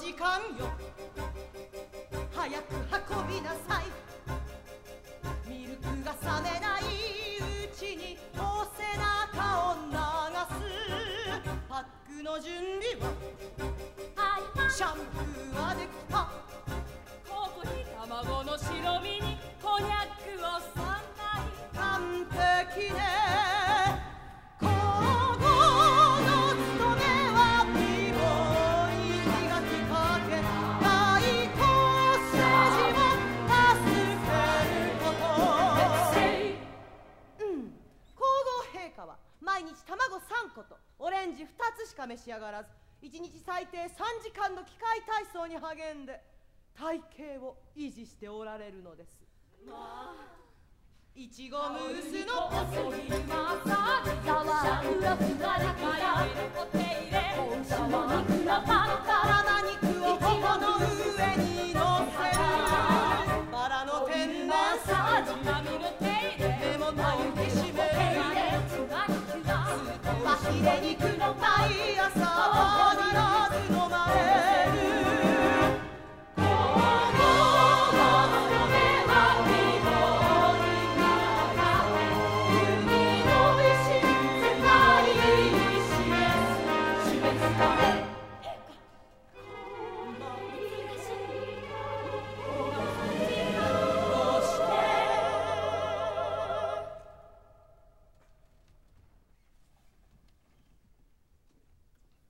の時間よ。早く運びなさい。ミルクが冷めないうちにお背中を流す。パックの準備は。シャンプー陛下は毎日卵3個とオレンジ2つしか召し上がらず1日最低3時間の機械体操に励んで体型を維持しておられるのです。いちごムースの